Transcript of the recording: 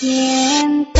Peduk